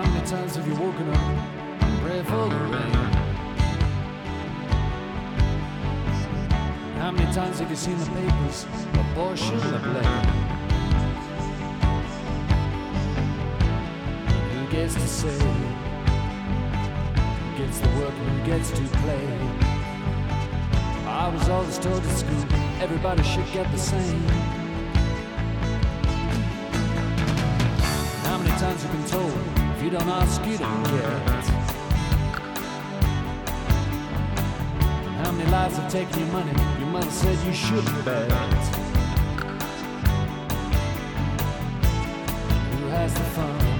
many times have you woken up and prayed for the rain? How many times have you seen the papers? Abortion the blame. Who gets to say? Who gets the work and who gets to play? I was always told at school everybody should get the same. How many times have you been told you don't ask, you don't get? How many lives have taken your money? Your mother said you shouldn't bet. Who has the fun?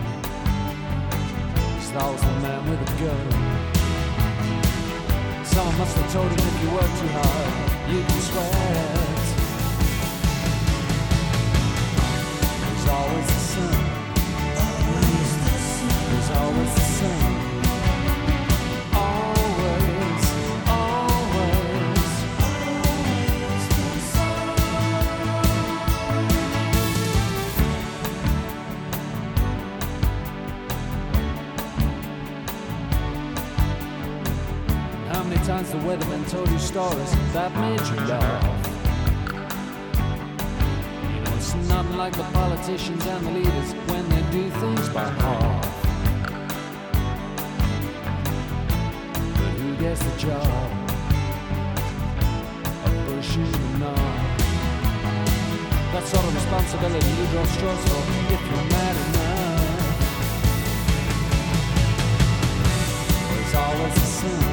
Always the man with a gun. Someone must have told him if you work too hard, times the weatherman told you stories that made you laugh? You know, it's not like the politicians and the leaders when they do things by half. But who gets the job of pushing the? That sort of responsibility you draw straws for if you're mad enough. There's always the sun.